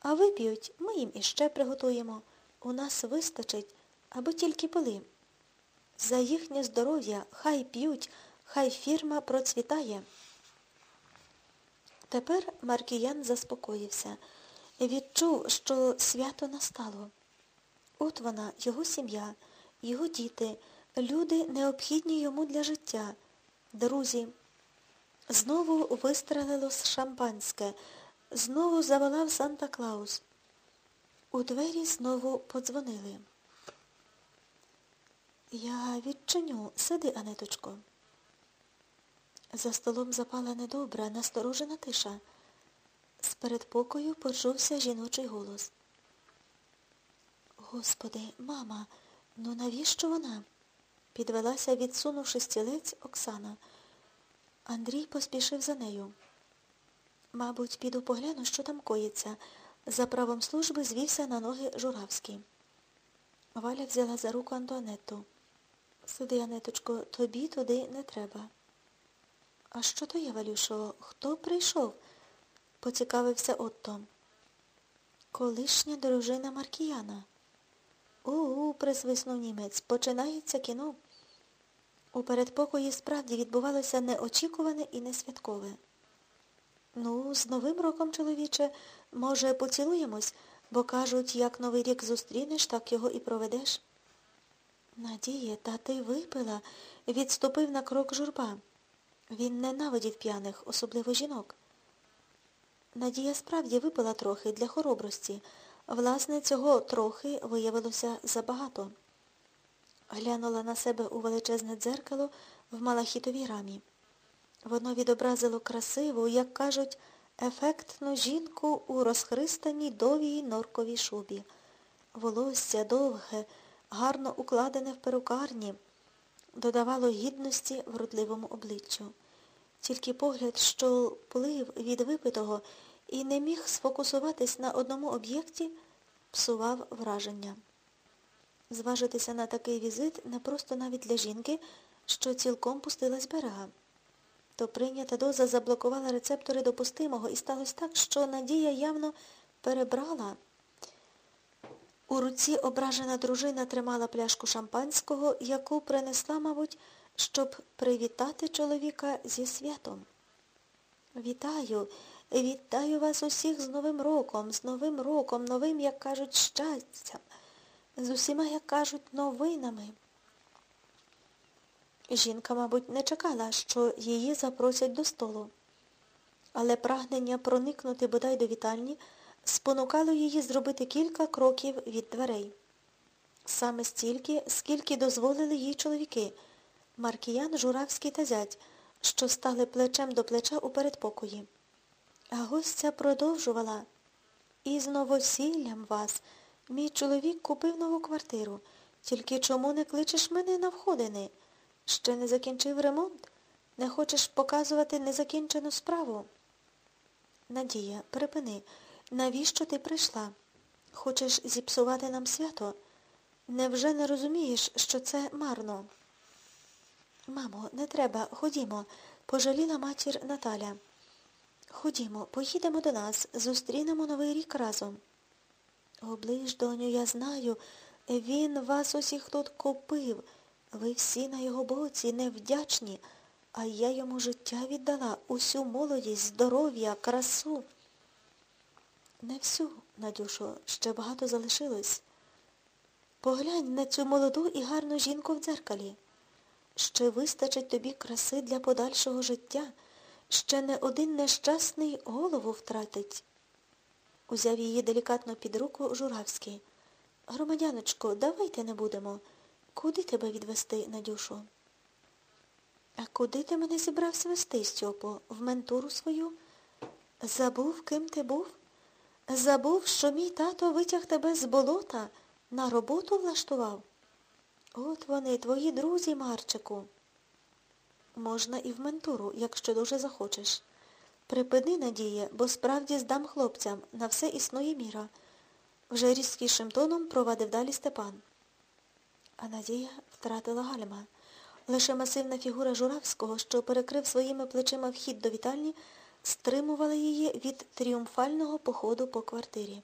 А вип'ють, ми їм іще приготуємо. У нас вистачить, аби тільки пили. За їхнє здоров'я хай п'ють, хай фірма процвітає. Тепер Маркіян заспокоївся. Відчув, що свято настало. От вона, його сім'я, його діти, люди, необхідні йому для життя, друзі. Знову вистрелило з шампанське, знову заволав Санта-Клаус. У двері знову подзвонили. Я відчиню, сиди, Анеточко. За столом запала недобра, насторожена тиша. З передпокою почувся жіночий голос. Господи, мама, ну навіщо вона? Підвелася, відсунувши стілець, Оксана. Андрій поспішив за нею. Мабуть, піду погляну, що там коїться. За правом служби звівся на ноги Журавський. Валя взяла за руку Антуанетту. Сиди, Анеточко, тобі туди не треба. А що то є, Валюшо? Хто прийшов? поцікавився Отто. Колишня дружина Маркіяна. У-у, присвиснув німець, починається кіно. У передпокої справді відбувалося неочікуване і несвяткове. Ну, з Новим роком, чоловіче, може, поцілуємось, бо кажуть, як новий рік зустрінеш, так його і проведеш. Надія, та ти випила, відступив на крок журба. Він ненавидів п'яних, особливо жінок. Надія справді випила трохи для хоробрості. Власне, цього трохи виявилося забагато. Глянула на себе у величезне дзеркало в малахітовій рамі. Воно відобразило красиву, як кажуть, ефектну жінку у розхристаній довгій норковій шубі. Волосся довге, гарно укладене в перукарні, додавало гідності вродливому обличчю. Тільки погляд, що плив від випитого і не міг сфокусуватись на одному об'єкті, псував враження. Зважитися на такий візит не просто навіть для жінки, що цілком пустилась берега. То прийнята доза заблокувала рецептори допустимого і сталося так, що Надія явно перебрала. У руці ображена дружина тримала пляшку шампанського, яку принесла, мабуть, щоб привітати чоловіка зі святом. Вітаю, вітаю вас усіх з Новим роком, з Новим роком, новим, як кажуть, щастям, з усіма, як кажуть, новинами. Жінка, мабуть, не чекала, що її запросять до столу. Але прагнення проникнути бодай до вітальні спонукало її зробити кілька кроків від дверей. Саме стільки, скільки дозволили їй чоловіки, Маркіян, Журавський та зять, що стали плечем до плеча у передпокої. А гостя продовжувала. І з новосіллям вас. Мій чоловік купив нову квартиру. Тільки чому не кличеш мене на входини? Ще не закінчив ремонт? Не хочеш показувати незакінчену справу? Надія, припини, навіщо ти прийшла? Хочеш зіпсувати нам свято? Невже не розумієш, що це марно? Мамо, не треба, ходімо, пожаліла матір Наталя. Ходімо, поїдемо до нас, зустрінемо новий рік разом. Оближ, доню, я знаю, він вас усіх тут купив. Ви всі на його боці невдячні, а я йому життя віддала, усю молодість, здоров'я, красу. Не всю, Надюшо, ще багато залишилось. Поглянь на цю молоду і гарну жінку в дзеркалі. Ще вистачить тобі краси для подальшого життя. Ще не один нещасний голову втратить. Узяв її делікатно під руку Журавський. Громадяночко, давайте не будемо. Куди тебе відвести, Надюшо? А куди ти мене зібрався вести, Стьопо? В ментуру свою? Забув, ким ти був? Забув, що мій тато витяг тебе з болота, на роботу влаштував? От вони, твої друзі, Марчику. Можна і в ментуру, якщо дуже захочеш. Припини, Надія, бо справді здам хлопцям, на все існує міра. Вже різкішим тоном провадив далі Степан. А Надія втратила гальма. Лише масивна фігура Журавського, що перекрив своїми плечима вхід до вітальні, стримувала її від тріумфального походу по квартирі.